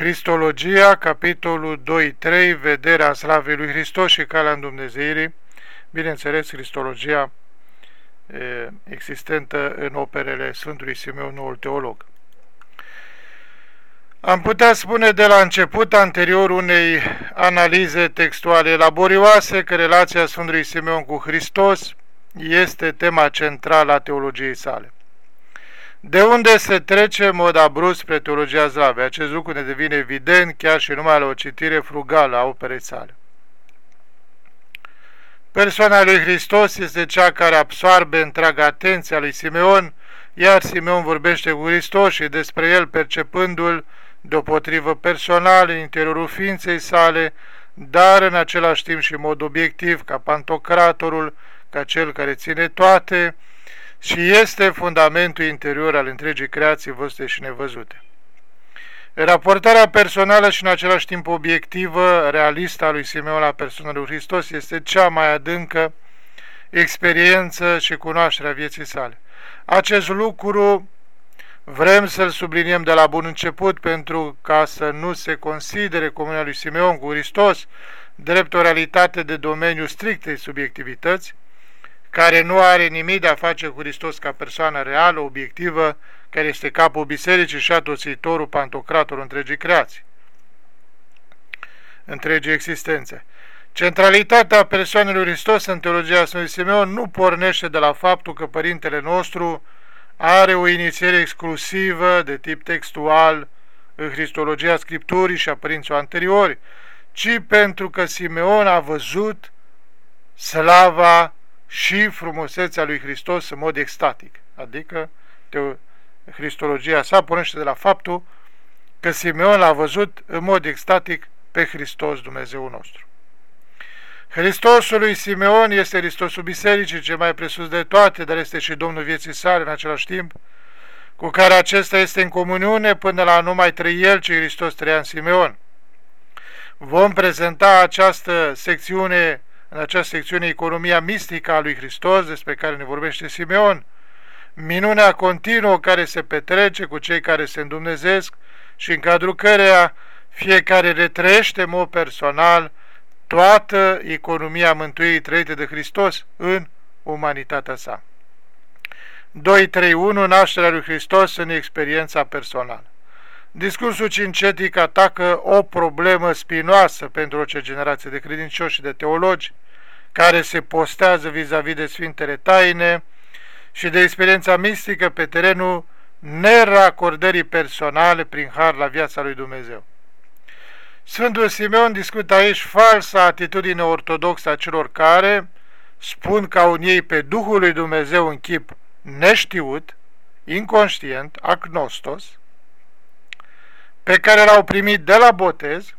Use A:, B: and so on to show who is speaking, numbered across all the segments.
A: Cristologia, capitolul 2-3, vederea slavei lui Hristos și calea îndumnezeirii, bineînțeles, Cristologia existentă în operele Sfântului Simeon, noul teolog. Am putea spune de la început anterior unei analize textuale laborioase că relația Sfântului Simeon cu Hristos este tema centrală a teologiei sale. De unde se trece în mod abrupт spre teologia zlavei? Acest lucru ne devine evident chiar și numai la o citire frugală a operei sale. Persoana lui Hristos este cea care absoarbe întreaga atenția lui Simeon, iar Simeon vorbește cu Hristos și despre el percepându-l deopotrivă personal în interiorul ființei sale, dar în același timp și în mod obiectiv, ca pantocratorul, ca cel care ține toate, și este fundamentul interior al întregii creații văzute și nevăzute. Raportarea personală și în același timp obiectivă, realistă a lui Simeon la persoana lui Hristos este cea mai adâncă experiență și cunoașterea vieții sale. Acest lucru vrem să-l subliniem de la bun început pentru ca să nu se considere comunia lui Simeon cu Hristos drept o realitate de domeniu strictei subiectivități, care nu are nimic de a face cu Hristos ca persoană reală, obiectivă, care este capul bisericii și atoțitorul, pantocratorul întregii creații, întregii existențe. Centralitatea persoanei lui Hristos în teologia Sfântului Simeon nu pornește de la faptul că Părintele nostru are o inițiere exclusivă de tip textual în Cristologia Scripturii și a părinților anteriori, ci pentru că Simeon a văzut slava și frumusețea lui Hristos în mod extatic, adică Cristologia sa pornește de la faptul că Simeon l-a văzut în mod extatic pe Hristos Dumnezeu nostru. Hristosul lui Simeon este Hristosul Bisericii, cel mai presus de toate, dar este și Domnul vieții sale în același timp, cu care acesta este în comuniune până la numai trăi el, ce Hristos trăia în Simeon. Vom prezenta această secțiune, în această secțiune economia mistică a lui Hristos, despre care ne vorbește Simeon, minunea continuă care se petrece cu cei care se îndumnezesc și în cadrul căreia fiecare retrăiește în mod personal toată economia mântuirii trăite de Hristos în umanitatea sa. 2.3.1 Nașterea lui Hristos în experiența personală. Discursul cincetic atacă o problemă spinoasă pentru orice generație de credincioși și de teologi care se postează vis-a-vis -vis de Sfintele Taine, și de experiența mistică pe terenul neracordării personale prin har la viața lui Dumnezeu. Sfântul Simeon discută aici falsa atitudine ortodoxă a celor care spun că au în ei pe Duhul lui Dumnezeu în chip neștiut, inconștient, agnostos, pe care l-au primit de la botez,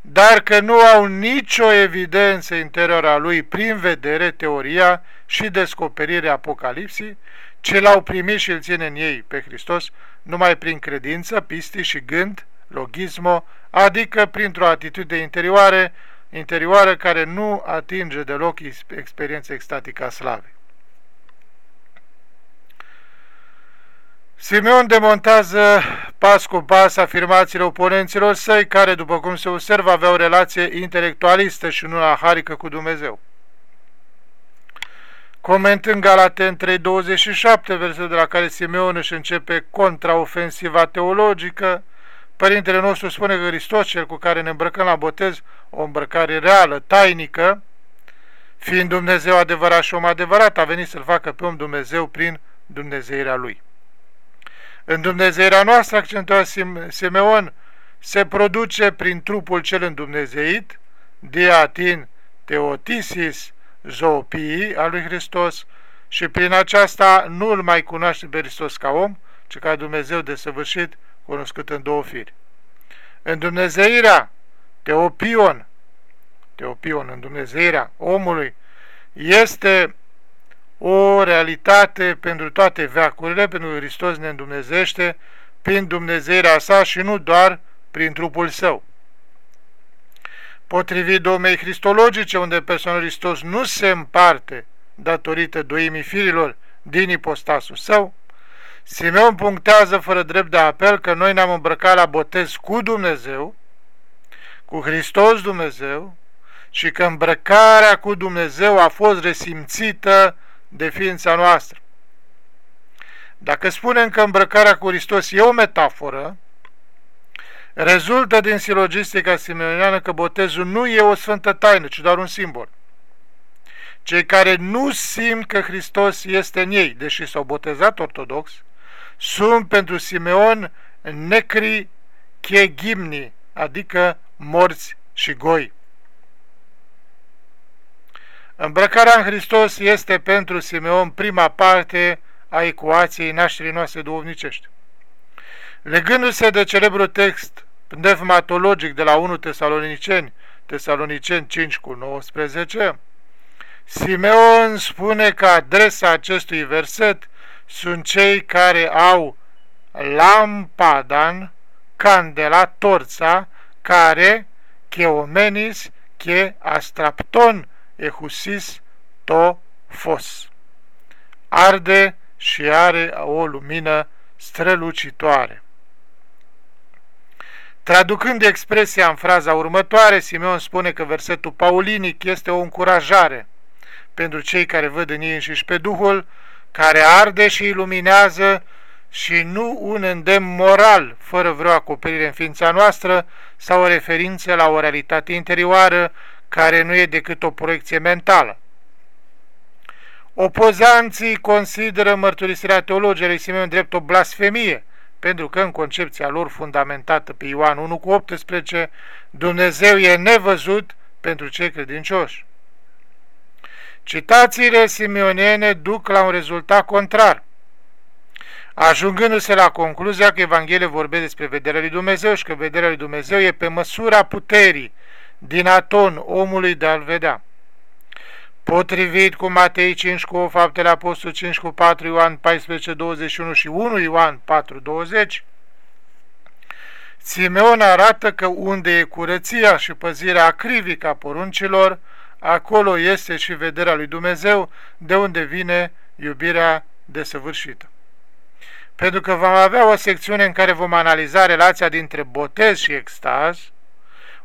A: dar că nu au nicio evidență interioară a lui prin vedere, teoria și descoperirea Apocalipsii, ce l-au primit și îl ține în ei pe Hristos numai prin credință, pisti și gând, logismo, adică printr-o atitudine interioară, interioară care nu atinge deloc experiența extatică a slavei. Simeon demontează pas cu pas afirmațiile oponenților săi, care, după cum se observă, aveau o relație intelectualistă și nu aharică cu Dumnezeu. Comentând Galaten 3.27, versetul de la care Simeon își începe contraofensiva teologică, Părintele nostru spune că Hristos, cel cu care ne îmbrăcăm la botez, o îmbrăcare reală, tainică, fiind Dumnezeu adevărat și om adevărat, a venit să-L facă pe om Dumnezeu prin Dumnezeirea Lui. În Dumnezeirea noastră, accentua Simeon, se produce prin trupul cel îndumnezeit, diatin teotisis zoopii al lui Hristos și prin aceasta nu îl mai cunoaște pe Hristos ca om, ci ca Dumnezeu desăvârșit, cunoscut în două firi. În Dumnezeirea, teopion, teopion, în Dumnezeirea omului, este o realitate pentru toate veacurile, pentru că Hristos ne îndumnezește prin Dumnezeirea sa și nu doar prin trupul său. Potrivit domei cristologice, unde persoanul Hristos nu se împarte datorită doimii firilor din ipostasul său, Simeon punctează fără drept de apel că noi ne-am îmbrăcat la botez cu Dumnezeu, cu Hristos Dumnezeu, și că îmbrăcarea cu Dumnezeu a fost resimțită de ființa noastră. Dacă spunem că îmbrăcarea cu Hristos e o metaforă, rezultă din silogistica simeoniană că botezul nu e o sfântă taină, ci doar un simbol. Cei care nu simt că Hristos este în ei, deși s-au botezat ortodox, sunt pentru Simeon necri chegimni, adică morți și goi. Îmbrăcarea în Hristos este pentru Simeon prima parte a ecuației nașterii noastre duhovnicești. Legându-se de celebrul text pneumatologic de la 1 Tesaloniceni, Tesaloniceni 5 cu 19, Simeon spune că adresa acestui verset sunt cei care au lampadan, candela, torța, care, cheomenis, che astrapton, ehusis, to, fos. Arde și are o lumină strălucitoare. Traducând expresia în fraza următoare, Simeon spune că versetul paulinic este o încurajare pentru cei care văd în ei înșiși pe Duhul, care arde și iluminează și nu un îndemn moral, fără vreo acoperire în ființa noastră sau o referință la o realitate interioară care nu e decât o proiecție mentală. Opozanții consideră mărturisirea teologiei Simeon drept o blasfemie, pentru că în concepția lor fundamentată pe Ioan 1 cu 18, Dumnezeu e nevăzut pentru cei credincioși. Citațiile simeoniene duc la un rezultat contrar, ajungându-se la concluzia că Evanghelia vorbește despre vederea lui Dumnezeu și că vederea lui Dumnezeu e pe măsura puterii din aton omului de a-l vedea. Potrivit cu Matei 5 cu Faptele Apostol 5 cu 4 Ioan 14, 21 și 1 Ioan 4, 20, Simeon arată că unde e curăția și păzirea acrivică a poruncilor, acolo este și vederea lui Dumnezeu, de unde vine iubirea desăvârșită. Pentru că vom avea o secțiune în care vom analiza relația dintre botez și extaz,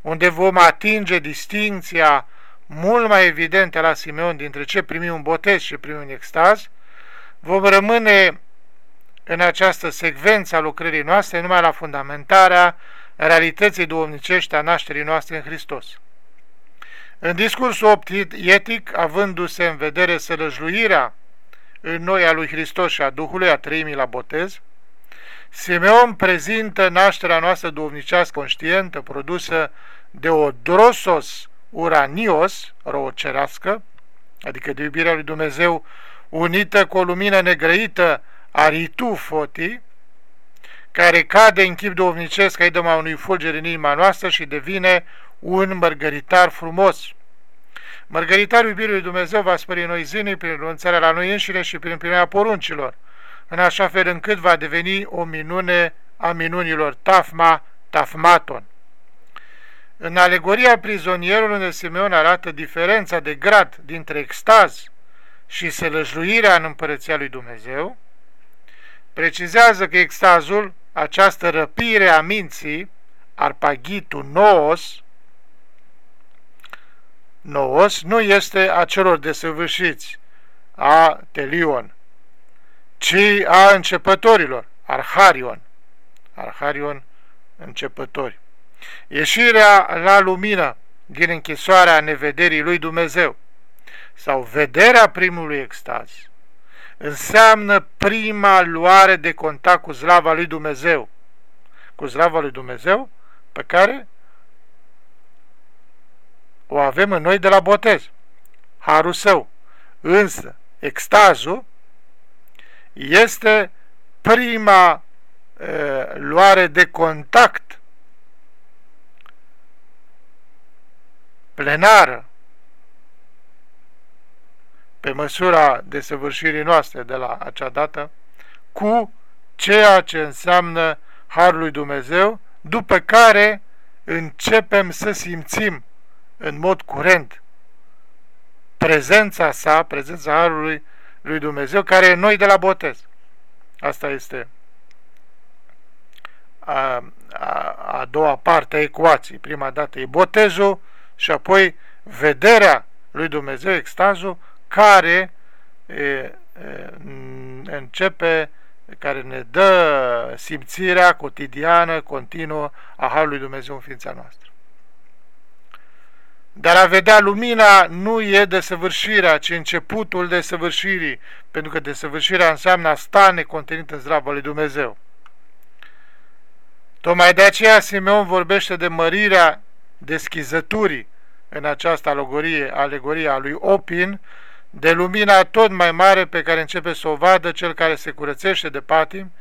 A: unde vom atinge distinția mult mai evidente la Simeon dintre ce primi un botez și primi un extaz, vom rămâne în această secvență a lucrării noastre numai la fundamentarea realității duomnicești a nașterii noastre în Hristos. În discursul etic, avându-se în vedere sălăjluirea în noi a lui Hristos și a Duhului, a treimii la botez, Simeon prezintă nașterea noastră duhovnicească conștientă, produsă de o drosos uranios, răocerească, adică de iubirea lui Dumnezeu, unită cu o lumină negrăită, aritu foti, care cade în chip duhovnicesc ai dăm unui fulger în inima noastră și devine un mărgăritar frumos. Mărgăritarul iubirii lui Dumnezeu va spări noi zilnic prin renunțarea la noi înșine și prin primirea poruncilor, în așa fel încât va deveni o minune a minunilor, tafma, tafmaton. În alegoria prizonierului unde Simeon arată diferența de grad dintre extaz și sălăjluirea în împărăția lui Dumnezeu, precizează că extazul, această răpire a minții, arpagitul noos, noos nu este a celor desăvârșiți, a telion, ci a începătorilor, arharion, arharion începători. Ieșirea la lumină din închisoarea nevederii lui Dumnezeu sau vederea primului extaz înseamnă prima luare de contact cu slava lui Dumnezeu, cu slava lui Dumnezeu pe care o avem în noi de la botez, harul său. Însă, extazul este prima e, luare de contact plenară pe măsura desăvârșirii noastre de la acea dată cu ceea ce înseamnă Harul lui Dumnezeu, după care începem să simțim în mod curent prezența sa, prezența Harului lui Dumnezeu, care e noi de la botez. Asta este a, a, a doua parte a ecuației. Prima dată e botezul și apoi vederea lui Dumnezeu, extazul, care e, e, începe, care ne dă simțirea cotidiană, continuă a Harului Dumnezeu în ființa noastră. Dar a vedea lumina nu e desăvârșirea, ci începutul desăvârșirii, pentru că desăvârșirea înseamnă a sta necontenit în zdravă lui Dumnezeu. Tocmai de aceea Simeon vorbește de mărirea deschizăturii în această alegorie, alegorie a lui Opin, de lumina tot mai mare pe care începe să o vadă cel care se curățește de patim,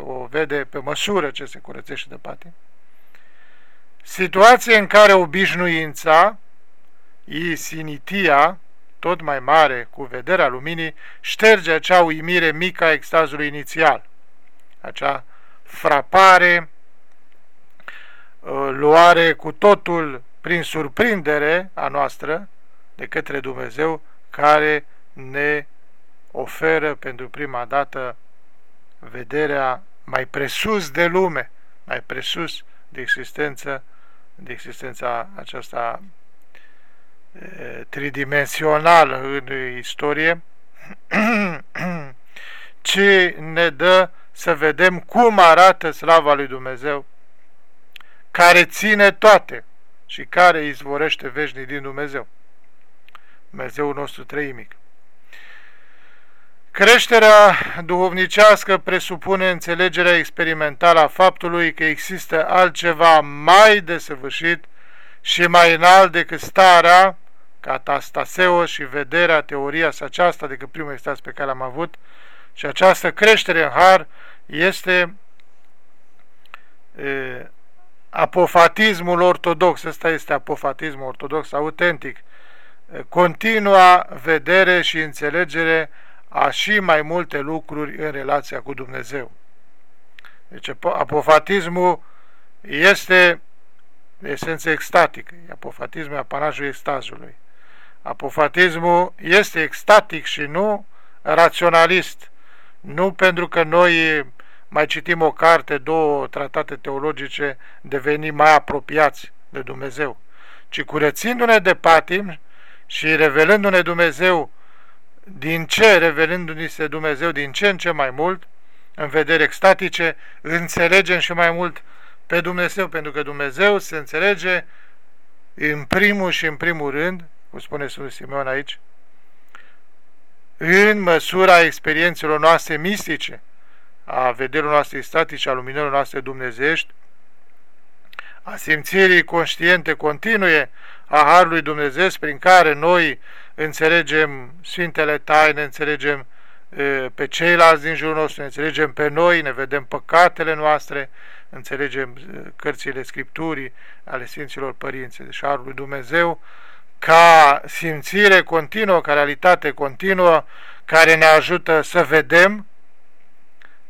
A: o vede pe măsură ce se curățește de patim, situație în care obișnuința, isinitia, tot mai mare cu vederea luminii, șterge acea uimire mică a extazului inițial, acea frapare, uh, luare cu totul prin surprindere a noastră de către Dumnezeu care ne oferă pentru prima dată vederea mai presus de lume, mai presus de existență, de existența aceasta tridimensională în istorie, ci ne dă să vedem cum arată slava lui Dumnezeu, care ține toate și care izvorește veșnic din Dumnezeu. Dumnezeul nostru treimic. Creșterea duhovnicească presupune înțelegerea experimentală a faptului că există altceva mai desăvârșit și mai înalt decât starea, catastaseo și vederea, teoria sa aceasta decât primul extaz pe care am avut, și această creștere în har este e, apofatismul ortodox, ăsta este apofatismul ortodox autentic, continua vedere și înțelegere a și mai multe lucruri în relația cu Dumnezeu. Deci apofatismul este de esență extatică, apofatismul e apanajul extazului. Apofatismul este extatic și nu raționalist, nu pentru că noi mai citim o carte, două tratate teologice, devenim mai apropiați de Dumnezeu, ci curățindu-ne de patim și revelându-ne Dumnezeu din ce, revelându-ne se Dumnezeu din ce în ce mai mult, în vedere extatice, înțelegem și mai mult pe Dumnezeu, pentru că Dumnezeu se înțelege în primul și în primul rând, cum spune Sfântul Simeon aici, în măsura experiențelor noastre mistice, a vederilor noastre statice, a luminărilor noastre dumnezeiești, a simțirii conștiente continue a Harului Dumnezeu prin care noi înțelegem Sfintele Taine, înțelegem pe ceilalți din jurul nostru, înțelegem pe noi, ne vedem păcatele noastre, înțelegem cărțile Scripturii ale Sfinților Părinți, deci Harul lui Dumnezeu, ca simțire continuă, ca realitate continuă, care ne ajută să vedem,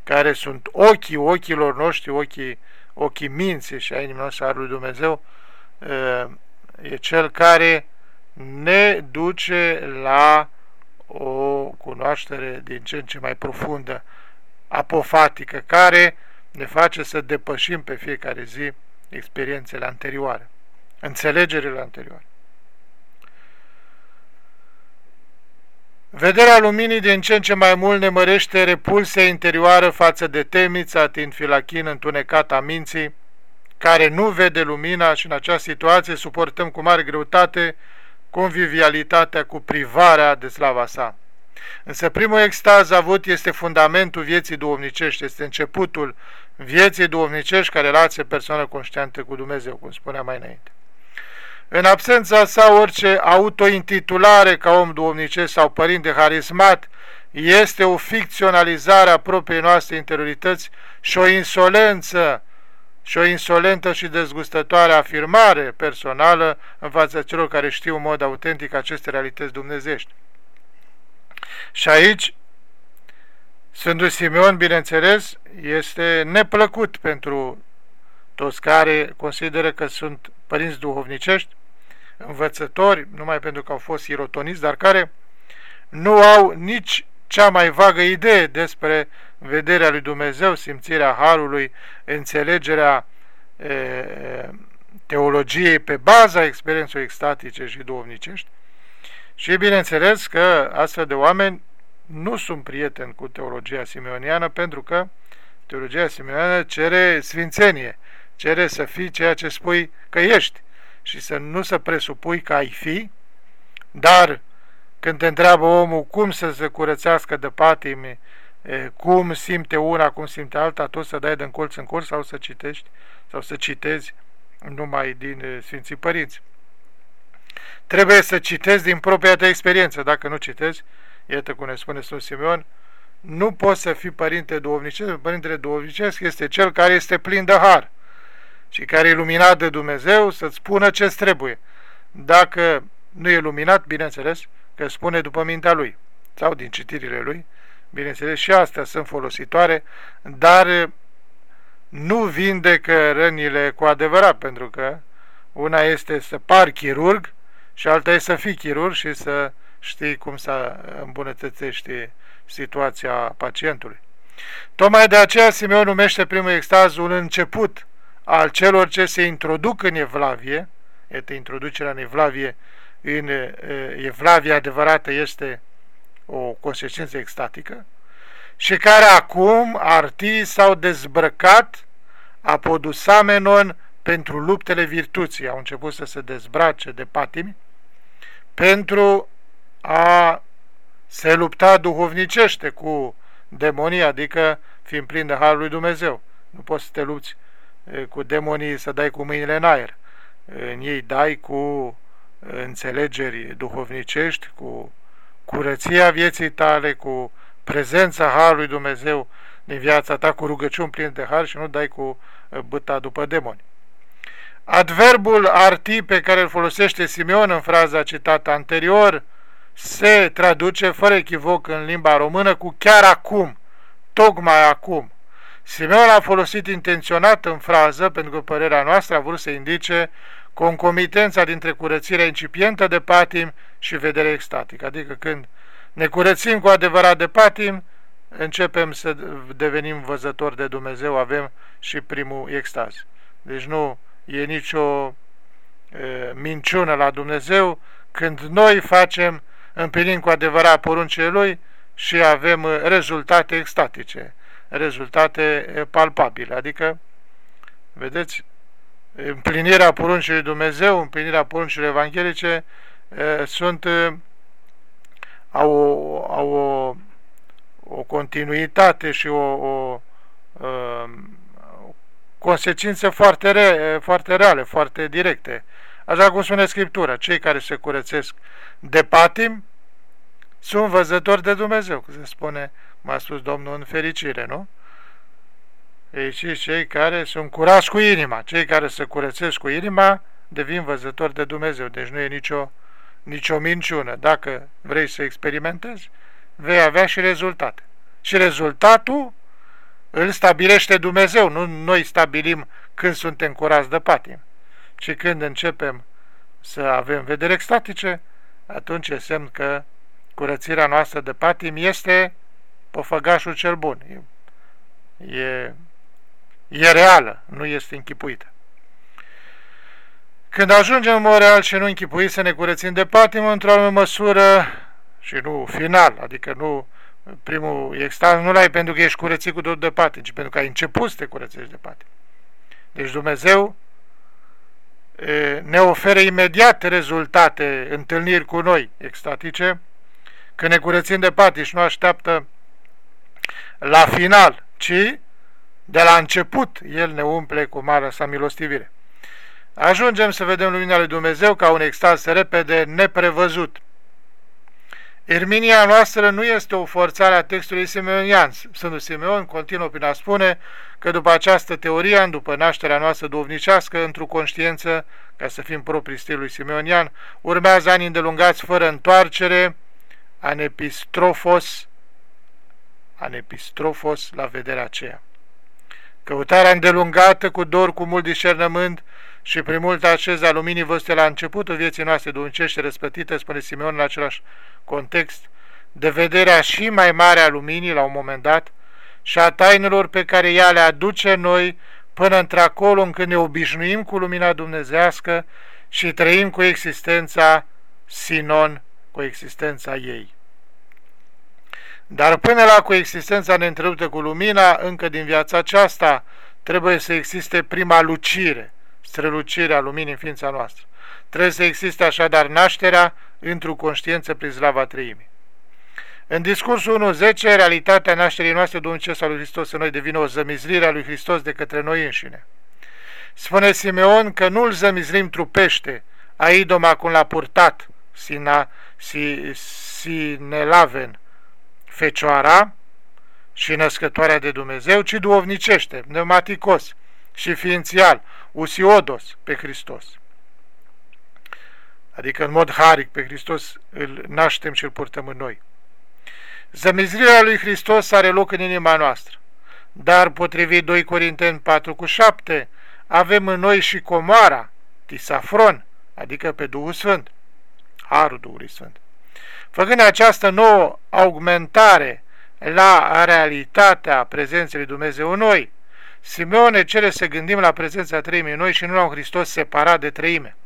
A: care sunt ochii ochilor noștri, ochii, ochii minții și a inimii noastre, Harul lui Dumnezeu, e cel care ne duce la o cunoaștere din ce în ce mai profundă, apofatică, care ne face să depășim pe fiecare zi experiențele anterioare, înțelegerile anterioare. Vederea luminii din ce în ce mai mult ne mărește repulsia interioară față de temița din filachin întunecat a minții, care nu vede lumina și în această situație suportăm cu mare greutate convivialitatea cu privarea de slava sa. Însă primul extaz avut este fundamentul vieții duomnicești, este începutul vieții duomnicești ca relație persoană conștientă cu Dumnezeu, cum spunea mai înainte. În absența sa, orice autointitulare ca om duomnicesc sau părinte harismat este o ficționalizare a propriei noastre interiorități și o insolență și o insolentă și dezgustătoare afirmare personală în fața celor care știu în mod autentic aceste realități dumnezești. Și aici, Sfântul Simeon, bineînțeles, este neplăcut pentru toți care consideră că sunt părinți duhovnicești, învățători, numai pentru că au fost irotoniți, dar care nu au nici cea mai vagă idee despre vederea lui Dumnezeu, simțirea Harului, înțelegerea e, teologiei pe baza experienței extatice și duhovnicești. Și bineînțeles că astfel de oameni nu sunt prieteni cu teologia simeoniană pentru că teologia simeoniană cere sfințenie, cere să fii ceea ce spui că ești și să nu să presupui că ai fi, dar când te întreabă omul cum să se curățească de patimi, cum simte una, cum simte alta, tu să dai din colț în colț sau să citești sau să citezi numai din Sfinții Părinți. Trebuie să citezi din propria ta experiență. Dacă nu citezi, iată cum ne spune Sfânt Simeon, nu poți să fii părinte duhovnicesc. Părintele duhovnicesc este cel care este plin de har și care e luminat de Dumnezeu să-ți spună ce trebuie. Dacă nu e luminat, bineînțeles, că spune după mintea lui sau din citirile lui, bineînțeles, și astea sunt folositoare, dar nu vindecă rănile cu adevărat, pentru că una este să par chirurg și alta este să fii chirurg și să știi cum să îmbunătățești situația pacientului. Tocmai de aceea Simeon numește primul extaz un început al celor ce se introduc în Evlavie, este introducerea în Evlavie, în Evlavie adevărată este o consecință extatică, și care acum artii s-au dezbrăcat apodusamenon pentru luptele virtuții, au început să se dezbrace de patimi, pentru a se lupta duhovnicește cu demonii, adică fiind plin de Harul lui Dumnezeu. Nu poți să te lupți cu demonii să dai cu mâinile în aer. În ei dai cu înțelegeri duhovnicești, cu curăția vieții tale, cu prezența Harului Dumnezeu din viața ta, cu rugăciuni pline de Har și nu dai cu băta după demoni. Adverbul arti pe care îl folosește Simeon în fraza citată anterior se traduce fără echivoc în limba română cu chiar acum, tocmai acum. Simeon a folosit intenționat în frază, pentru că părerea noastră a vrut să indice concomitența dintre curățirea incipientă de patim și vedere extatică. Adică când ne curățim cu adevărat de patim, începem să devenim văzători de Dumnezeu, avem și primul extaz. Deci nu e nicio e, minciună la Dumnezeu când noi facem, împlinim cu adevărat poruncile Lui și avem rezultate extatice, rezultate palpabile. Adică, vedeți, împlinirea poruncii Dumnezeu, împlinirea poruncilor evanghelice sunt au, o, au o, o continuitate și o, o, o consecințe foarte, re, foarte reale, foarte directe. Așa cum spune Scriptura, cei care se curățesc de patim sunt văzători de Dumnezeu, cum se spune, m-a spus Domnul în fericire, nu? Ei și cei care sunt curați cu inima, cei care se curățesc cu inima, devin văzători de Dumnezeu. Deci nu e nicio, nicio minciună. Dacă vrei să experimentezi, vei avea și rezultate. Și rezultatul îl stabilește Dumnezeu, nu noi stabilim când suntem curați de patim, ci când începem să avem vedere extatice, atunci e semn că curățirea noastră de patim este pofăgașul cel bun. E, e, e reală, nu este închipuită. Când ajungem în mod real și nu închipuit să ne curățim de patim, într-o anumită măsură, și nu final, adică nu primul extaz, nu l-ai pentru că ești curățit cu tot de patim, ci pentru că ai început să te curățești de patim. Deci Dumnezeu ne oferă imediat rezultate, întâlniri cu noi extatice, când ne curățim de patim și nu așteaptă la final, ci de la început El ne umple cu marea sa milostivire. Ajungem să vedem lumina lui Dumnezeu ca un extaz repede, neprevăzut. Erminia noastră nu este o forțare a textului simeonian. Sfântul Simeon continuă prin a spune că după această teorie, după nașterea noastră duhovnicească, într-o conștiință, ca să fim proprii stilului simeonian, urmează ani îndelungați fără întoarcere, anepistrofos, anepistrofos la vederea aceea. Căutarea îndelungată, cu dor, cu mult discernământ și prin mult aceza luminii văzute la începutul vieții noastre duhovnicește răspătite, spune Simeon în același context, de vederea și mai mare a luminii la un moment dat și a tainelor pe care ea le aduce noi până într-acolo încât ne obișnuim cu lumina dumnezească și trăim cu existența sinon cu existența ei. Dar până la coexistența neîntreruptă cu lumina, încă din viața aceasta, trebuie să existe prima lucire, strălucirea luminii în ființa noastră. Trebuie să existe așadar nașterea într-o conștiință prin slava treimii. În discursul 1.10, realitatea nașterii noastre Dumnezeu al lui Hristos în noi devine o zămizlire a lui Hristos de către noi înșine. Spune Simeon că nu-l zămizlim trupește, a idoma cum l-a purtat, sina, si, sinelaven, fecioara și născătoarea de Dumnezeu, ci duovnicește, pneumaticos și ființial, usiodos pe Hristos. Adică în mod haric pe Hristos îl naștem și îl purtăm în noi. Zămizrirea lui Hristos are loc în inima noastră, dar potrivit 2 Corinteni 4 cu 7, avem în noi și comoara, tisafron, adică pe Duhul Sfânt, Harul Duhului Sfânt. Făcând această nouă augmentare la realitatea prezenței lui Dumnezeu în noi, Simeon ne cere să gândim la prezența treimii în noi și nu la un Hristos separat de treime.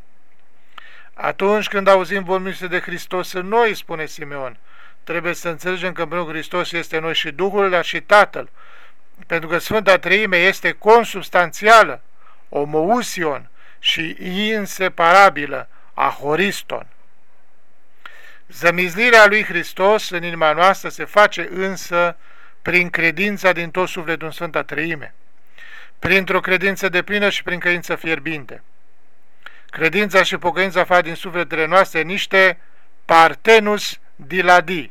A: Atunci când auzim vorbindu de Hristos în noi, spune Simeon, trebuie să înțelegem că împreună Hristos este în noi și Duhul, dar și Tatăl, pentru că Sfânta Treime este consubstanțială, omousion și inseparabilă a Horiston. Zămizlirea lui Hristos în inima noastră se face însă prin credința din tot sufletul în Sfânta Treime, printr-o credință de plină și prin credință fierbinte. Credința și pocăința fac din sufletele noastre niște partenus diladi,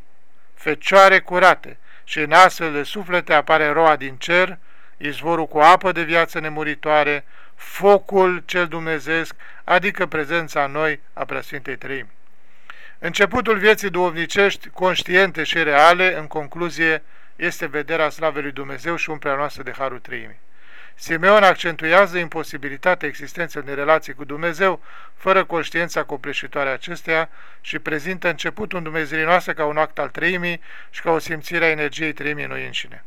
A: fecioare curate, și în astfel de suflete apare roa din cer, izvorul cu apă de viață nemuritoare, focul cel dumnezeesc, adică prezența noi a Preasfintei Treimi. Începutul vieții duovnicești, conștiente și reale, în concluzie, este vederea slavei lui Dumnezeu și umplerea noastră de Harul Trăimii. Simeon accentuează imposibilitatea existenței unei relații cu Dumnezeu fără conștiința copleșitoare acesteia și prezintă începutul Dumnezeirii noastre ca un act al treimii și ca o simțire a energiei treimii noi înșine.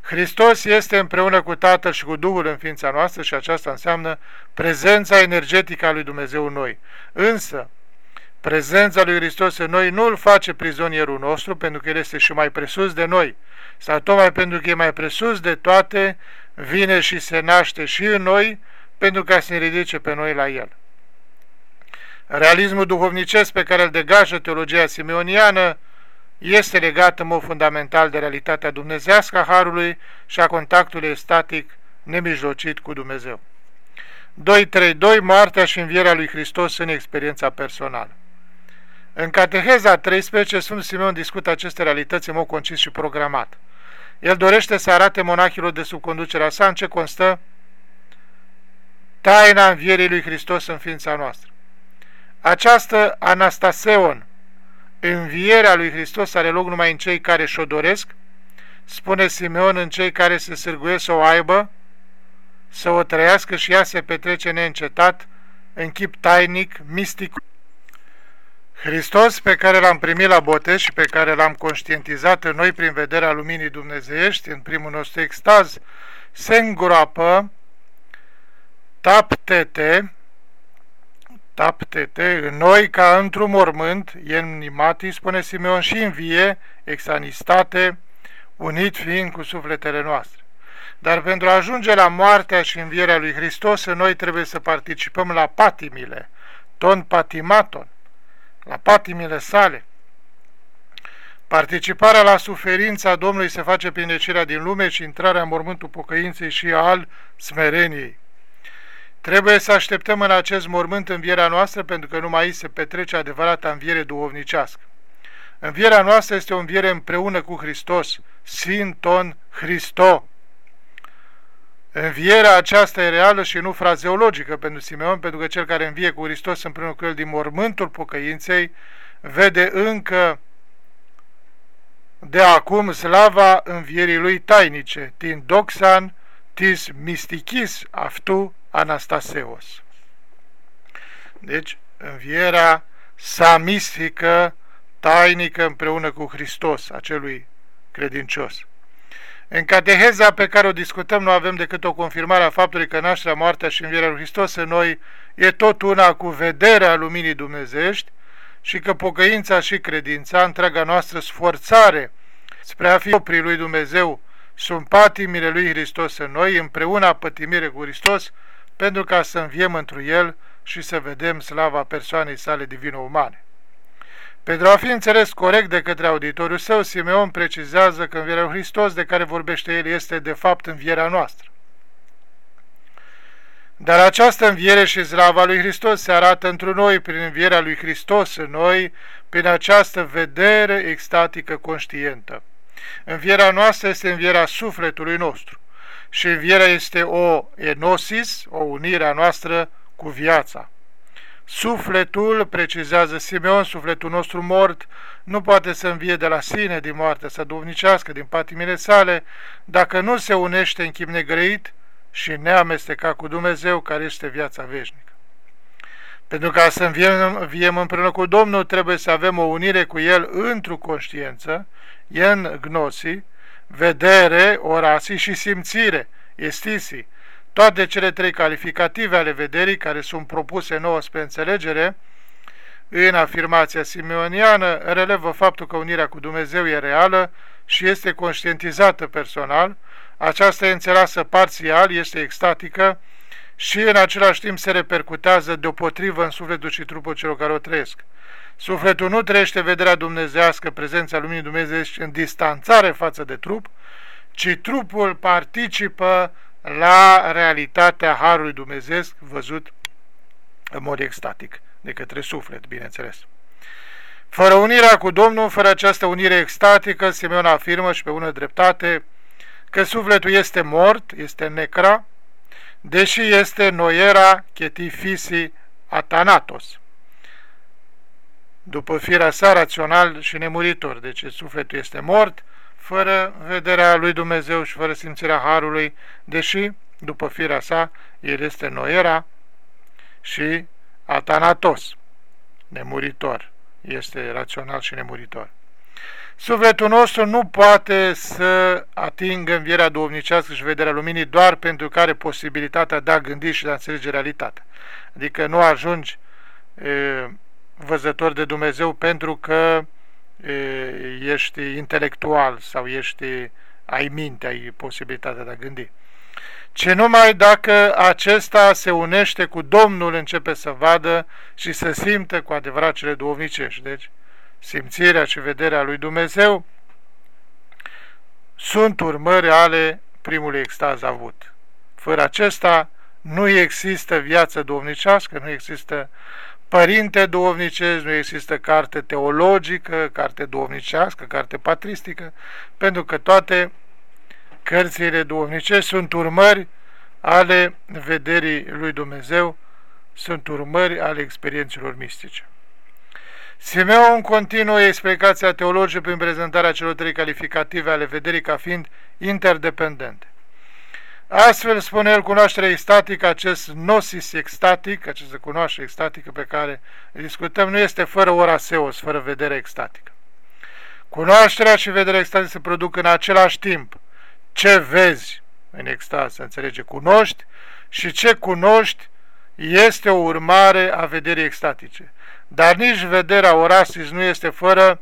A: Hristos este împreună cu Tatăl și cu Duhul în ființa noastră și aceasta înseamnă prezența energetică a lui Dumnezeu în noi. Însă, prezența lui Hristos în noi nu îl face prizonierul nostru pentru că El este și mai presus de noi, sau tocmai pentru că e mai presus de toate, vine și se naște și în noi pentru ca să ne ridice pe noi la El. Realismul duhovnicesc pe care îl degajă teologia simeoniană este legat în mod fundamental de realitatea dumnezească a Harului și a contactului static nemijlocit cu Dumnezeu. 2.3.2. Moartea și învierea lui Hristos în experiența personală. În Cateheza 13, Sfântul Simeon discută aceste realități în mod concis și programat. El dorește să arate monahilor de sub conducerea sa în ce constă taina învierii lui Hristos în ființa noastră. Această anastaseon, învierea lui Hristos, are loc numai în cei care și-o doresc, spune Simeon în cei care se sârguiesc să o aibă, să o trăiască și ea se petrece neîncetat, în chip tainic, mistic. Hristos pe care l-am primit la botez și pe care l-am conștientizat în noi prin vederea luminii dumnezeiești, în primul nostru extaz, se îngroapă taptete, taptete în noi ca într-un mormânt, enimati, spune Simeon, și în vie, exanistate, unit fiind cu sufletele noastre. Dar pentru a ajunge la moartea și învierea lui Hristos, noi trebuie să participăm la patimile, ton patimaton, la patimile sale. Participarea la suferința Domnului se face prin ieșirea din lume și intrarea în mormântul pocăinței și al smereniei. Trebuie să așteptăm în acest mormânt învierea noastră, pentru că numai aici se petrece adevărata înviere duhovnicească. Învierea noastră este o înviere împreună cu Hristos, Sinton Hristo. Învierea aceasta e reală și nu frazeologică pentru Simeon, pentru că cel care învie cu Hristos împreună cu el din mormântul pocăinței vede încă de acum slava învierii lui tainice, tin doxan tis mysticis aftu anastaseos. Deci, învierea sa mistică tainică împreună cu Hristos, acelui credincios. În cateheza pe care o discutăm nu avem decât o confirmare a faptului că nașterea, moartea și învierea lui Hristos în noi e tot una cu vederea luminii dumnezești și că pocăința și credința, întreaga noastră sforțare spre a fi oprii lui Dumnezeu, sunt patimile lui Hristos în noi, împreună pătimire cu Hristos, pentru ca să înviem întru El și să vedem slava persoanei sale divino-umane. Pentru a fi înțeles corect de către auditoriul său, Simeon precizează că învierea lui Hristos de care vorbește el este de fapt învierea noastră. Dar această înviere și slava lui Hristos se arată într noi prin învierea lui Hristos în noi, prin această vedere extatică conștientă. Învierea noastră este învierea sufletului nostru și învierea este o enosis, o unire a noastră cu viața. Sufletul, precizează Simeon, sufletul nostru mort, nu poate să învie de la sine din moartea să duvnicească din patimile sale, dacă nu se unește în chip negrăit și neamestecat cu Dumnezeu, care este viața veșnică. Pentru ca să înviem, înviem împreună cu Domnul, trebuie să avem o unire cu El într-o conștiință, în gnosi, vedere, orasii și simțire, estisii, toate cele trei calificative ale vederii care sunt propuse nouă spre înțelegere, în afirmația simeoniană relevă faptul că unirea cu Dumnezeu e reală și este conștientizată personal, aceasta e înțeleasă parțial, este extatică și în același timp se repercutează deopotrivă în sufletul și trupul celor care o trăiesc. Sufletul nu trăiește vederea dumnezească, prezența luminii Dumnezeu în distanțare față de trup, ci trupul participă la realitatea Harului Dumnezeu văzut în mod extatic, de către suflet, bineînțeles. Fără unirea cu Domnul, fără această unire extatică, Simeon afirmă și pe bună dreptate că sufletul este mort, este necra, deși este noiera chetifisi atanatos. După firea sa rațional și nemuritor, deci sufletul este mort, fără vederea lui Dumnezeu și fără simțirea Harului, deși, după firea sa, el este noiera și atanatos, nemuritor, este rațional și nemuritor. Sufletul nostru nu poate să atingă învierea duhovnicească și vederea luminii doar pentru că are posibilitatea de a gândi și de a înțelege realitatea. Adică nu ajungi e, văzător de Dumnezeu pentru că ești intelectual sau ești, ai minte, ai posibilitatea de a gândi. Ce numai dacă acesta se unește cu Domnul începe să vadă și să simtă cu adevărat cele duhovnicești. Deci, simțirea și vederea lui Dumnezeu sunt urmări ale primului extaz avut. Fără acesta nu există viață duhovnicească, nu există părinte duovnicesc, nu există carte teologică, carte duovnicească, carte patristică, pentru că toate cărțile duovnicești sunt urmări ale vederii lui Dumnezeu, sunt urmări ale experiențelor mistice. Simeon continuă explicația teologică prin prezentarea celor trei calificative ale vederii ca fiind interdependente. Astfel, spune el, cunoașterea extatică, acest gnosis extatic, această cunoaștere extatică pe care discutăm, nu este fără oraseos, fără vedere extatică. Cunoașterea și vederea extatică se produc în același timp. Ce vezi în extaz, să înțelege, cunoști și ce cunoști este o urmare a vederii extatice. Dar nici vederea orasis nu este fără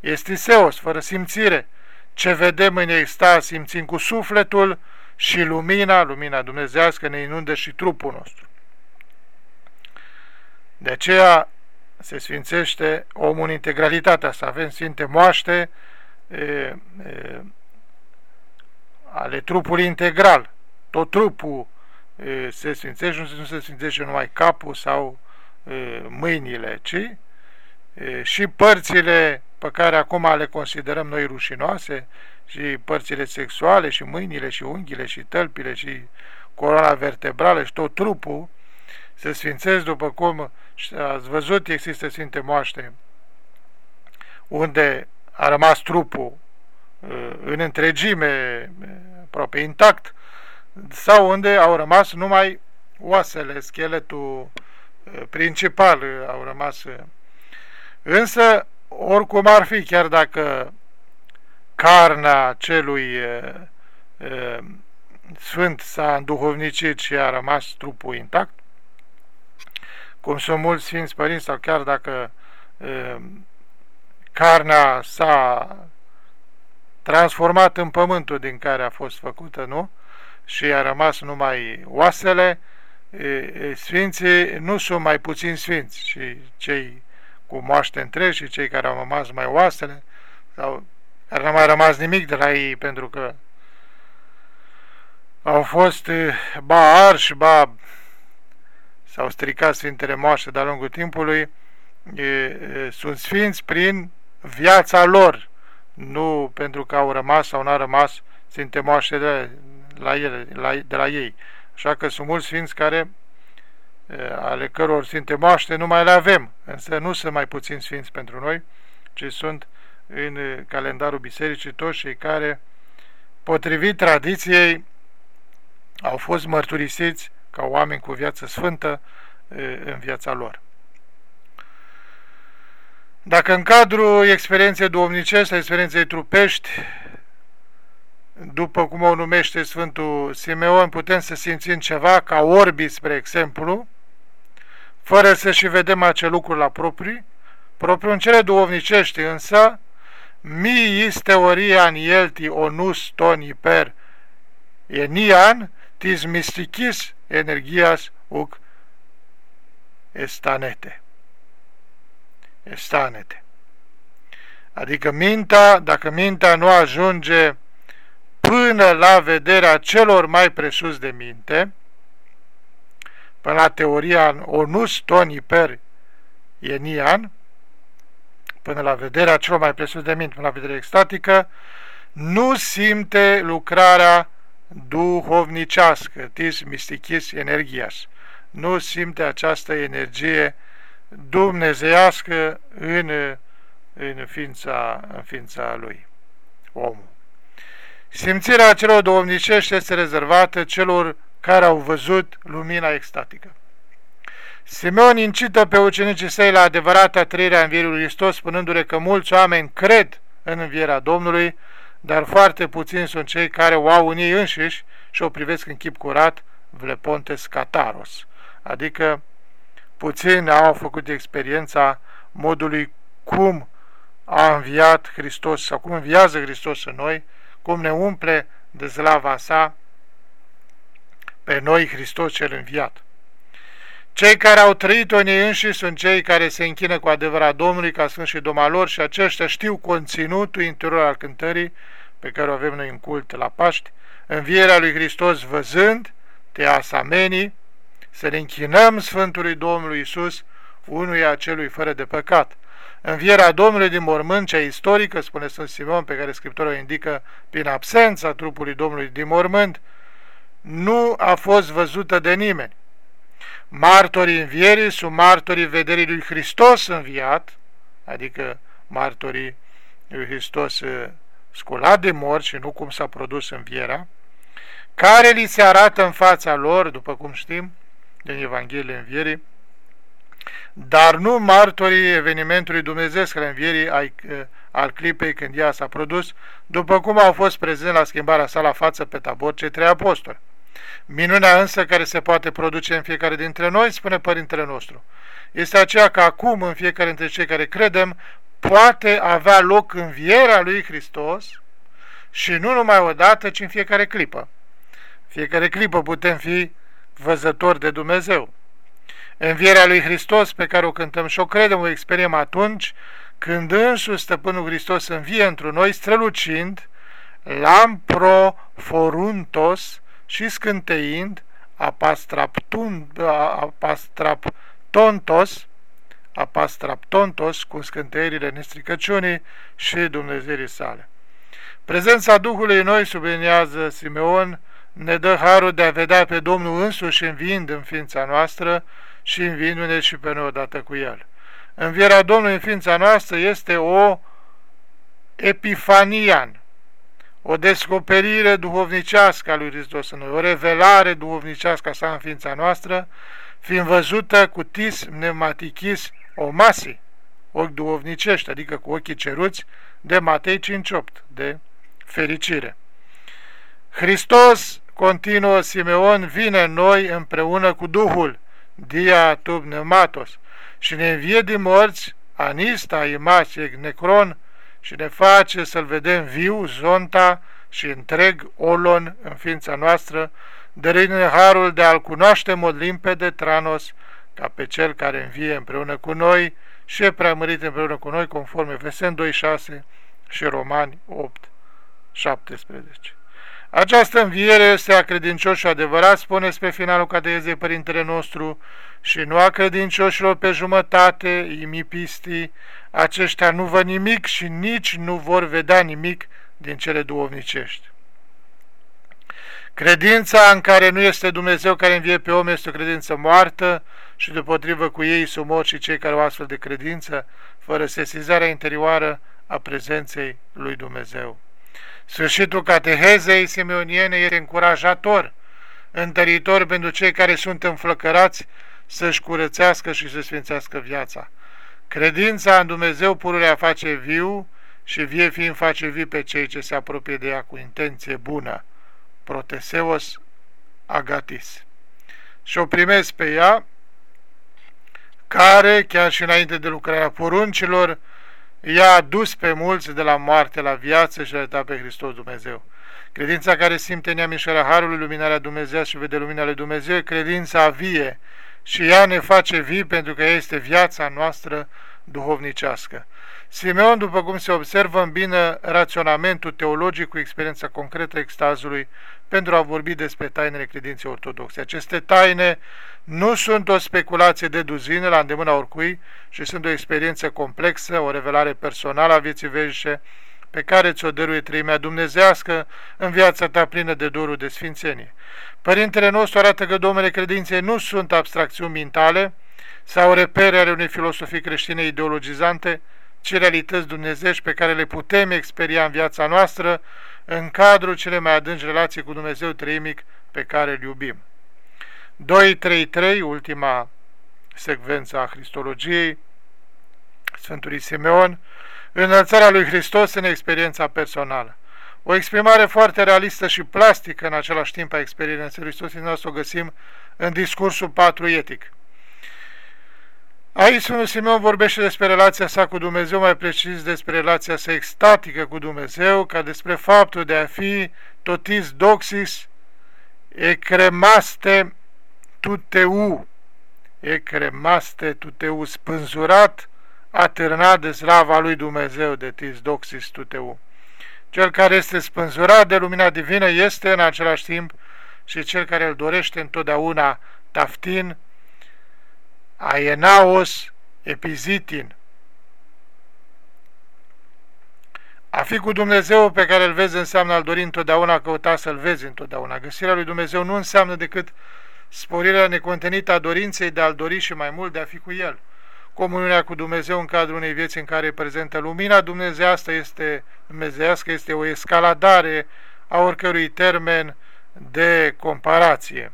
A: estiseos, fără simțire. Ce vedem în extaz simțim cu sufletul, și lumina, lumina dumnezească, ne inunde și trupul nostru. De aceea se sfințește omul în integralitatea să avem sfinte moaște e, e, ale trupului integral. Tot trupul e, se sfințește, nu se sfințește numai capul sau e, mâinile, ci e, și părțile pe care acum le considerăm noi rușinoase, și părțile sexuale, și mâinile, și unghiile, și tălpile, și coroana vertebrală, și tot trupul, se sfințesc după cum ați văzut, există Sfinte Moaște, unde a rămas trupul uh, în întregime, aproape intact, sau unde au rămas numai oasele, scheletul uh, principal uh, au rămas. Însă, oricum ar fi, chiar dacă carnea celui e, e, sfânt s-a înduhovnicit și a rămas trupul intact, cum sunt mulți sfinți părinți, sau chiar dacă e, carnea s-a transformat în pământul din care a fost făcută, nu? Și a rămas numai oasele, sfinții nu sunt mai puțin sfinți și cei cu moaște întregi și cei care au rămas mai oasele sau care nu a mai rămas nimic de la ei pentru că au fost ba arși, ba s-au stricat Sfintele Moaște de-a lungul timpului, sunt sfinți prin viața lor, nu pentru că au rămas sau n-au rămas Sfinte Moaște de la, ele, la, de la ei. Așa că sunt mulți sfinți care ale căror Sfinte Moaște nu mai le avem, însă nu sunt mai puțin sfinți pentru noi, ci sunt în calendarul bisericii toți cei care, potrivit tradiției, au fost mărturisiți ca oameni cu viață sfântă în viața lor. Dacă în cadrul experienței duomnicești, a experienței trupești, după cum o numește Sfântul Simeon, putem să simțim ceva ca orbi, spre exemplu, fără să și vedem acel lucru la propriu, propriu în cele duovnicești însă, miis teorian ielti onus ton hiper enian, tis mystikis energias uc estanete. Estanete. Adică mintea, dacă mintea nu ajunge până la vederea celor mai presus de minte, până la teoria onus toni per enian, până la vederea celor mai presus de minte, până la vederea extatică, nu simte lucrarea duhovnicească, tis mysticis energias. Nu simte această energie dumnezeiască în, în, ființa, în ființa lui, omul. Simțirea celor duhovnicești este rezervată celor care au văzut lumina extatică. Simeon incită pe ucenicii săi la adevărata trăire a învierii lui Hristos, spunându-le că mulți oameni cred în învierea Domnului, dar foarte puțini sunt cei care o au în ei înșiși și o privesc în chip curat, vlepontes cataros, adică puțini au făcut experiența modului cum a înviat Hristos sau cum înviază Hristos în noi, cum ne umple de slava sa pe noi Hristos cel înviat. Cei care au trăit-o în ei înși sunt cei care se închină cu adevărat Domnului ca Sfânt și Doma lor și aceștia știu conținutul interior al cântării pe care o avem noi în cult la Paști, învierea lui Hristos văzând, te asamenii, să ne închinăm Sfântului Domnului Isus, unuia celui fără de păcat. Învierea Domnului din mormânt, cea istorică, spune Sfânt Simon, pe care Scriptura o indică prin absența trupului Domnului din mormânt, nu a fost văzută de nimeni. Martorii învierii sunt martorii vederii lui Hristos înviat, adică martorii lui Hristos uh, sculat de mort și nu cum s-a produs învierea, care li se arată în fața lor, după cum știm, din Evanghelie învierii, dar nu martorii evenimentului Dumnezeu al învierii uh, al clipei când ea s-a produs, după cum au fost prezenți la schimbarea sa la față pe tabor cei trei apostoli. Minunea însă care se poate produce în fiecare dintre noi, spune Părintele nostru, este aceea că acum în fiecare dintre cei care credem poate avea loc învierea lui Hristos și nu numai odată, ci în fiecare clipă. Fiecare clipă putem fi văzători de Dumnezeu. Învierea lui Hristos pe care o cântăm și o credem, o experiem atunci când însuși Stăpânul Hristos învie într noi strălucind, lam pro foruntos, și scânteind apastraptontos, apastraptontos cu scânteirile nestricăciunii și Dumnezeirii sale. Prezența Duhului în noi, sublinează Simeon, ne dă harul de a vedea pe Domnul însuși înviind în ființa noastră și înviindu-ne și pe noi odată cu El. Învierea Domnului în ființa noastră este o epifanian, o descoperire duhovnicească a lui Hristos în noi, o revelare duhovnicească a sa în ființa noastră, fiind văzută cu tis pneumatichis omasi, ochi duovnicești, adică cu ochii ceruți de Matei 5.8, de fericire. Hristos, continuă Simeon, vine în noi împreună cu Duhul, dia tub pneumatos, și ne învie din morți, anista, imacie, necron, și ne face să-L vedem viu, zonta și întreg olon în ființa noastră, dărindu harul de a-L cunoaște în mod limpede, tranos, ca pe Cel care învie împreună cu noi și e preamărit împreună cu noi, conform Efesen 2.6 și Romani 8.17. Această înviere este a credincioșilor adevărat, spune spre finalul catehezei Părintele nostru, și nu a credincioșilor pe jumătate, imipistii, aceștia nu văd nimic și nici nu vor vedea nimic din cele duovnicești. Credința în care nu este Dumnezeu care învie pe om este o credință moartă și deopotrivă cu ei sunt morți și cei care au astfel de credință, fără sesizarea interioară a prezenței lui Dumnezeu. Sfârșitul catehezei simeoniene este încurajator, întăritor pentru cei care sunt înflăcărați să-și curățească și să sfințească viața. Credința în Dumnezeu pururea face viu și vie fiind face vii pe cei ce se apropie de ea cu intenție bună. Proteseos agatis. Și o primesc pe ea, care, chiar și înainte de lucrarea poruncilor, i-a adus pe mulți de la moarte la viață și a pe Hristos Dumnezeu. Credința care simte neamișarea Harului, luminarea Dumnezeu și vede lumina lui Dumnezeu, credința vie și ea ne face vii pentru că ea este viața noastră duhovnicească. Simeon, după cum se observă, îmbină raționamentul teologic cu experiența concretă extazului pentru a vorbi despre tainele credinței ortodoxe. Aceste taine nu sunt o speculație de duzină la îndemâna oricui și sunt o experiență complexă, o revelare personală a vieții veșnice pe care ți-o dăruie treimea dumnezească în viața ta plină de dorul de sfințenie. Părintele nostru arată că domnule credinței nu sunt abstracțiuni mentale sau repere ale unei filosofii creștine ideologizante, ci realități dumnezești pe care le putem experia în viața noastră în cadrul cele mai adânci relații cu Dumnezeu treimic pe care îl iubim. 2.3.3, ultima secvență a Cristologiei, Sfântului Simeon, înălțarea lui Hristos în experiența personală. O exprimare foarte realistă și plastică în același timp a experienței lui Hristos, noi o găsim în discursul 4 etic. Aici Sfântul Simeon vorbește despre relația sa cu Dumnezeu, mai precis despre relația sa extatică cu Dumnezeu, ca despre faptul de a fi totis doxis ecremaste tuteu, ecremaste tuteu, spânzurat, atârnat de slava lui Dumnezeu, de tis doxis tuteu. Cel care este spânzurat de lumina divină este în același timp și cel care îl dorește întotdeauna taftin, aenaos epizitin. A fi cu Dumnezeu pe care îl vezi înseamnă al dori întotdeauna, căuta să-l vezi întotdeauna. Găsirea lui Dumnezeu nu înseamnă decât sporirea necontenită a dorinței de a-l dori și mai mult de a fi cu El. Comuniunea cu Dumnezeu în cadrul unei vieți în care e prezentă lumina dumnezească este, dumnezească este o escaladare a oricărui termen de comparație.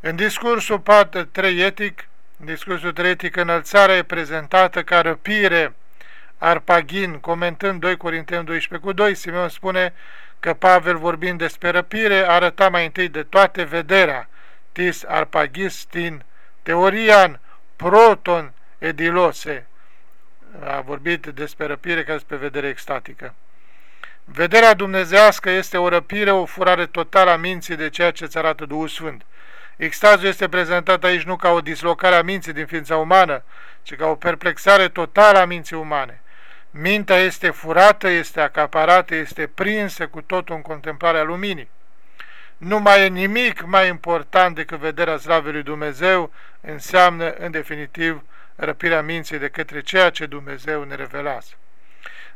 A: În discursul 3 etic, în discursul 3 etic, înălțarea e prezentată ca răpire Arpagin, comentând 2 Corinteni 12 cu 2, Simeon spune că Pavel, vorbind despre răpire, arăta mai întâi de toate vederea, tis arpagis tin teorian proton edilose, a vorbit despre răpire ca despre vedere extatică. Vederea dumnezească este o răpire, o furare totală a minții de ceea ce îți arată Duhul Sfânt. Extazul este prezentat aici nu ca o dislocare a minții din ființa umană, ci ca o perplexare totală a minții umane. Mintea este furată, este acaparată, este prinsă cu totul în contemplarea luminii. Nu mai e nimic mai important decât vederea slavei lui Dumnezeu, înseamnă, în definitiv, răpirea minții de către ceea ce Dumnezeu ne revelează.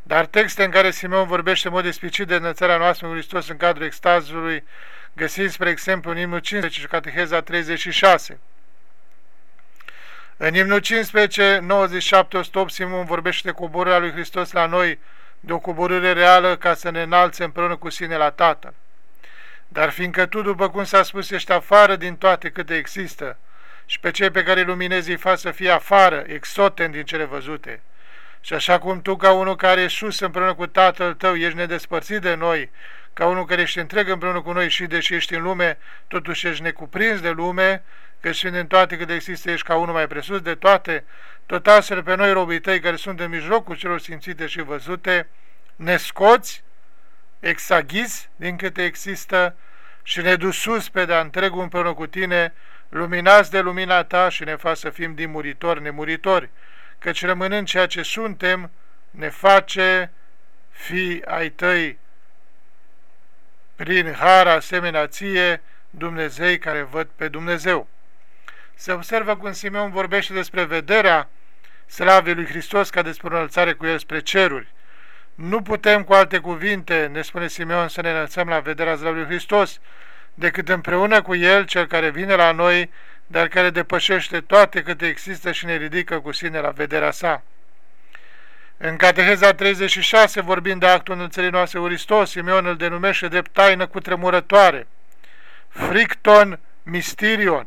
A: Dar texte în care Simeon vorbește în mod explicit de înălțarea noastră în Hristos în cadrul extazului, găsiți, spre exemplu, în imnul 15 și cateheza 36. În imnul 15, 97, 108, Simon vorbește de coborârea lui Hristos la noi, de o coborâre reală ca să ne înalțe împreună cu sine la Tatăl. Dar fiindcă tu, după cum s-a spus, ești afară din toate câte există și pe cei pe care luminezi îi faci să fie afară, exoten din cele văzute. Și așa cum tu, ca unul care e sus împreună cu Tatăl tău, ești nedespărțit de noi, ca unul care ești întreg împreună cu noi și deși ești în lume, totuși ești necuprins de lume, că și în toate cât există ești ca unul mai presus de toate, tot astfel pe noi, robii tăi, care sunt în mijlocul celor simțite și văzute, ne scoți, exaghizi din câte există și ne duci sus pe de-a întregul împreună cu tine, luminați de lumina ta și ne faci să fim din muritori nemuritori, căci rămânând ceea ce suntem, ne face fi ai tăi prin har asemenea ție, Dumnezei care văd pe Dumnezeu. Se observă cum Simeon vorbește despre vederea slavei lui Hristos ca despre o înălțare cu el spre ceruri. Nu putem, cu alte cuvinte, ne spune Simeon, să ne înălțăm la vederea slavei lui Hristos, decât împreună cu El, Cel care vine la noi, dar care depășește toate câte există și ne ridică cu sine la vederea sa. În Cateheza 36, vorbind de actul înălțării noastre Hristos, Simeon îl denumește de taină cu tremurătoare, fricton mysterion.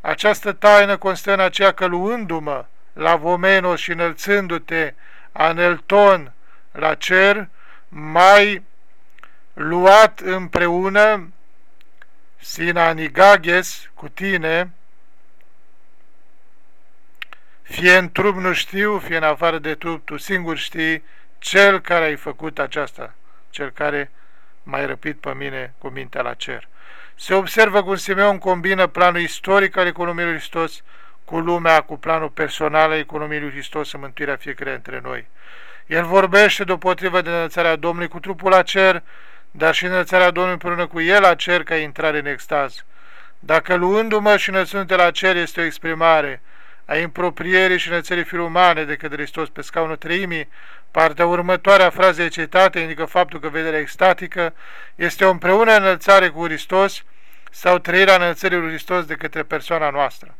A: Această taină constă în aceea că luându-mă la vomeno și înălțându-te anelton la cer, mai luat împreună sinanigages cu tine, fie în trup nu știu, fie în afară de trup, tu singur știi cel care ai făcut aceasta, cel care m-ai răpit pe mine cu mintea la cer. Se observă cum Simeon combină planul istoric al economiei lui Hristos cu lumea, cu planul personal al economiei lui Hristos în mântuirea fiecare dintre noi. El vorbește deopotrivă de înălțarea Domnului cu trupul la cer, dar și înălțarea Domnului împreună cu el la cer ca intrare în extaz. Dacă luându-mă și înălțându la cer este o exprimare a improprierii și înălțării fiului umane de către Hristos pe scaunul treimii, partea următoare a frazei citate indică faptul că vederea extatică este o împreună înălțare cu Hristos sau trăirea înălțării lui Hristos de către persoana noastră.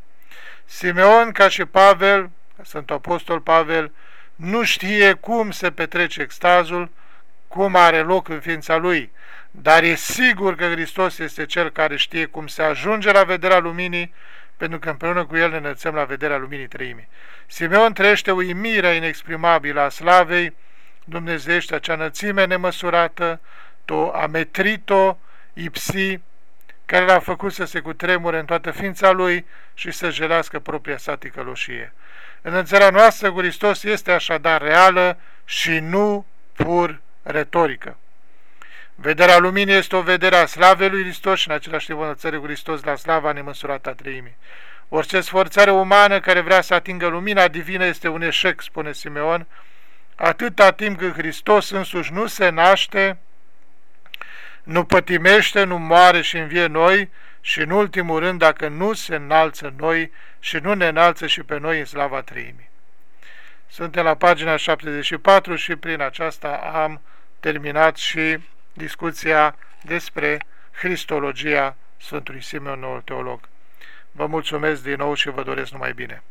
A: Simeon, ca și Pavel, sunt Apostol Pavel, nu știe cum se petrece extazul, cum are loc în ființa lui, dar e sigur că Hristos este Cel care știe cum se ajunge la vederea luminii, pentru că împreună cu El ne înălțăm la vederea luminii trăimii. Simeon trăiește uimirea inexprimabilă a slavei dumnezeiește, acea înălțime nemăsurată, to ametrito ipsi, care l-a făcut să se cutremure în toată ființa lui și să jelească propria sa ticăloșie. Înălțarea noastră cu Hristos este așadar reală și nu pur retorică. Vederea luminii este o vedere a slavei lui Hristos și în același timp înălțării cu Hristos la slava nemăsurată a treimii. Orice sforțare umană care vrea să atingă lumina divină este un eșec, spune Simeon, atâta timp cât Hristos însuși nu se naște, nu pătimește, nu moare și învie noi și în ultimul rând dacă nu se înalță noi și nu ne înalță și pe noi în slava treimii. Suntem la pagina 74 și prin aceasta am terminat și discuția despre Cristologia Sfântului Simeon, noul teolog. Vă mulțumesc din nou și vă doresc numai bine.